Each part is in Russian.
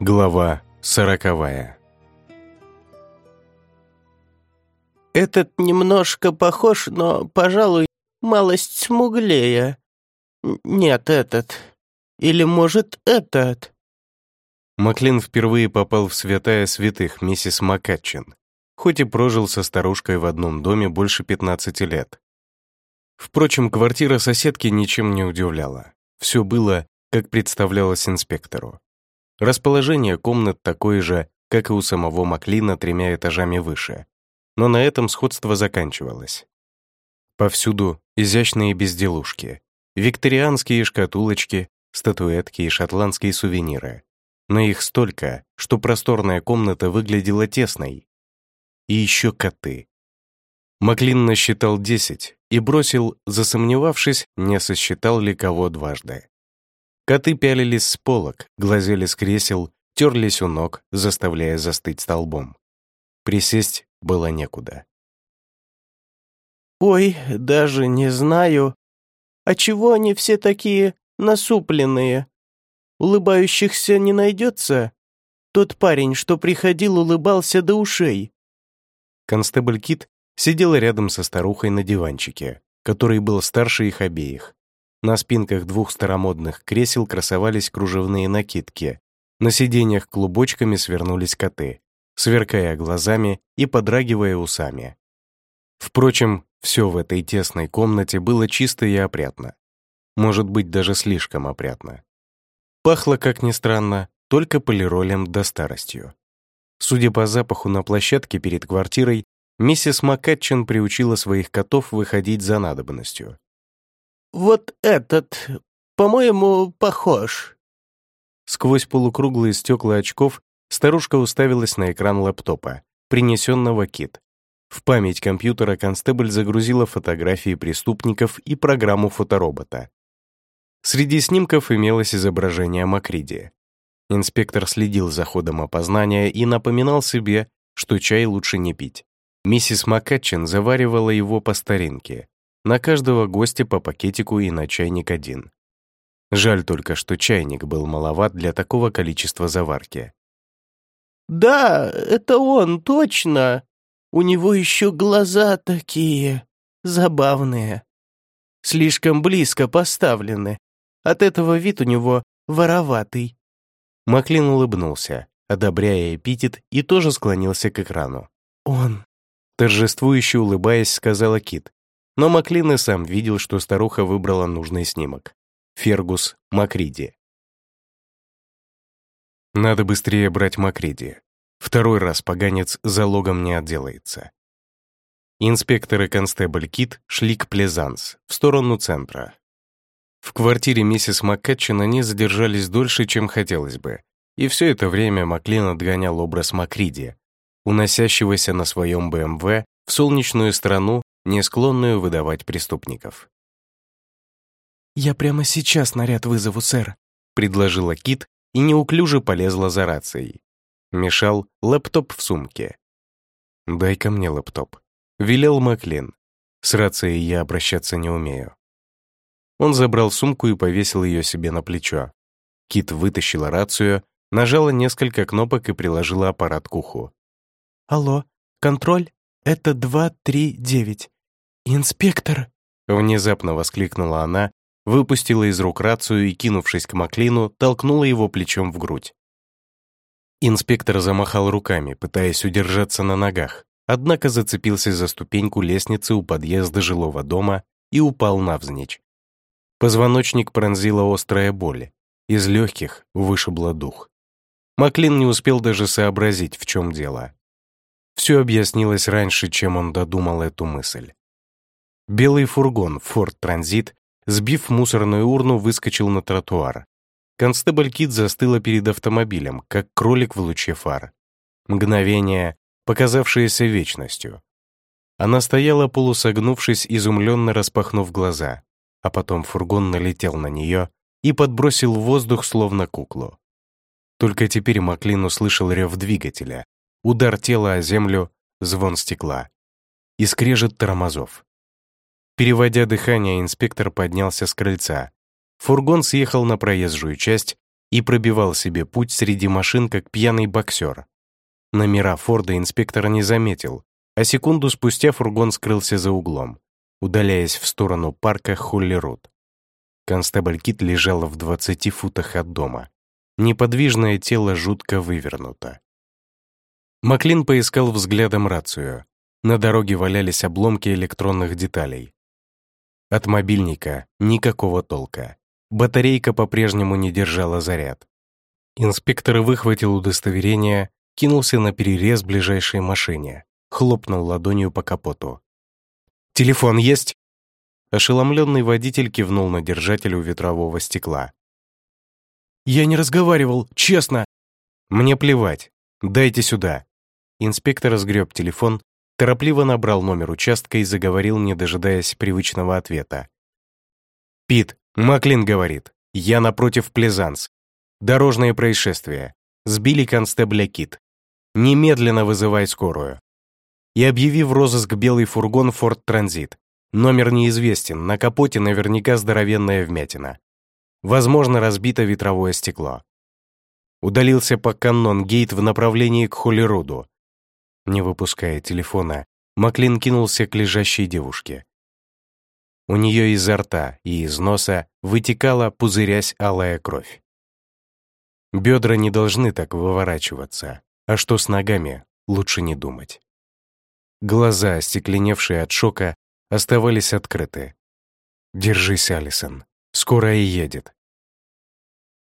Глава сороковая «Этот немножко похож, но, пожалуй, малость смуглее. Нет, этот. Или, может, этот?» Маклин впервые попал в святая святых миссис Макатчин, хоть и прожил со старушкой в одном доме больше 15 лет. Впрочем, квартира соседки ничем не удивляла. Все было, как представлялось инспектору. Расположение комнат такое же, как и у самого Маклина тремя этажами выше. Но на этом сходство заканчивалось. Повсюду изящные безделушки, викторианские шкатулочки, статуэтки и шотландские сувениры. Но их столько, что просторная комната выглядела тесной. И еще коты. Маклин насчитал десять и бросил, засомневавшись, не сосчитал ли кого дважды. Коты пялились с полок, глазели с кресел, терлись у ног, заставляя застыть столбом. Присесть было некуда. «Ой, даже не знаю. А чего они все такие насупленные? Улыбающихся не найдется? Тот парень, что приходил, улыбался до ушей». Констебль Кит сидела рядом со старухой на диванчике, который был старше их обеих. На спинках двух старомодных кресел красовались кружевные накидки. На сиденьях клубочками свернулись коты, сверкая глазами и подрагивая усами. Впрочем, все в этой тесной комнате было чисто и опрятно. Может быть, даже слишком опрятно. Пахло, как ни странно, только полиролем до старостью. Судя по запаху на площадке перед квартирой, миссис Маккатчин приучила своих котов выходить за надобностью. «Вот этот, по-моему, похож». Сквозь полукруглые стекла очков старушка уставилась на экран лэптопа, принесенного Кит. В память компьютера констебль загрузила фотографии преступников и программу фоторобота. Среди снимков имелось изображение Макриди. Инспектор следил за ходом опознания и напоминал себе, что чай лучше не пить. Миссис Маккатчин заваривала его по старинке, на каждого гостя по пакетику и на чайник один. Жаль только, что чайник был маловат для такого количества заварки. «Да, это он, точно. У него еще глаза такие забавные. Слишком близко поставлены. От этого вид у него вороватый». Маклин улыбнулся, одобряя эпитет, и тоже склонился к экрану. «Он». Торжествующе улыбаясь, сказала Кит, но Маклин и сам видел, что старуха выбрала нужный снимок. Фергус Макриди. Надо быстрее брать Макриди. Второй раз поганец залогом не отделается. Инспектор и констебль Кит шли к Плезанс, в сторону центра. В квартире миссис Маккатчин они задержались дольше, чем хотелось бы, и все это время Маклин отгонял образ Макриди, уносящегося на своем БМВ в солнечную страну не склонную выдавать преступников. «Я прямо сейчас наряд вызову, сэр», — предложила Кит и неуклюже полезла за рацией. Мешал лэптоп в сумке. «Дай-ка мне лэптоп», — велел Маклин. «С рацией я обращаться не умею». Он забрал сумку и повесил ее себе на плечо. Кит вытащила рацию, нажала несколько кнопок и приложила аппарат к уху. «Алло, контроль?» Это два, три, девять. Инспектор!» Внезапно воскликнула она, выпустила из рук рацию и, кинувшись к Маклину, толкнула его плечом в грудь. Инспектор замахал руками, пытаясь удержаться на ногах, однако зацепился за ступеньку лестницы у подъезда жилого дома и упал навзничь. Позвоночник пронзила острая боль, из легких вышибло дух. Маклин не успел даже сообразить, в чем дело. Все объяснилось раньше, чем он додумал эту мысль. Белый фургон Ford Transit, сбив мусорную урну, выскочил на тротуар. Констебль Кит застыла перед автомобилем, как кролик в луче фар. Мгновение, показавшееся вечностью. Она стояла полусогнувшись, изумленно распахнув глаза, а потом фургон налетел на нее и подбросил в воздух, словно куклу. Только теперь Маклин услышал рев двигателя, удар тела о землю, звон стекла и скрежет тормозов. Переводя дыхание, инспектор поднялся с крыльца. Фургон съехал на проезжую часть, и пробивал себе путь среди машин, как пьяный боксер. Номера Форда инспектор не заметил, а секунду спустя фургон скрылся за углом, удаляясь в сторону парка Холли-Рут. Констебль Кит лежала в 20 футах от дома. Неподвижное тело жутко вывернуто. Маклин поискал взглядом рацию. На дороге валялись обломки электронных деталей. От мобильника никакого толка. Батарейка по-прежнему не держала заряд. Инспектор выхватил удостоверение, кинулся на перерез ближайшей машине, хлопнул ладонью по капоту. «Телефон есть?» Ошеломленный водитель кивнул на держателю ветрового стекла. «Я не разговаривал, честно!» «Мне плевать. Дайте сюда!» Инспектор сгреб телефон, торопливо набрал номер участка и заговорил, не дожидаясь привычного ответа. «Пит, Маклин говорит, я напротив Плезанс. Дорожное происшествие. Сбили констебля Кит. Немедленно вызывай скорую. И объяви в розыск белый фургон Форд Транзит. Номер неизвестен, на капоте наверняка здоровенная вмятина. Возможно, разбито ветровое стекло. Удалился по каннон-гейт в направлении к Холлируду. Не выпуская телефона, Маклин кинулся к лежащей девушке. У нее изо рта и из носа вытекала, пузырясь, алая кровь. Бедра не должны так выворачиваться, а что с ногами, лучше не думать. Глаза, остекленевшие от шока, оставались открыты. «Держись, Алисон, скорая едет».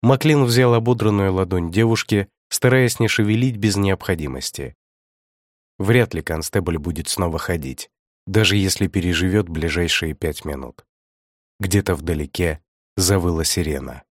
Маклин взял ободранную ладонь девушки, стараясь не шевелить без необходимости. Вряд ли констебль будет снова ходить даже если переживет ближайшие пять минут. Где-то вдалеке завыла сирена.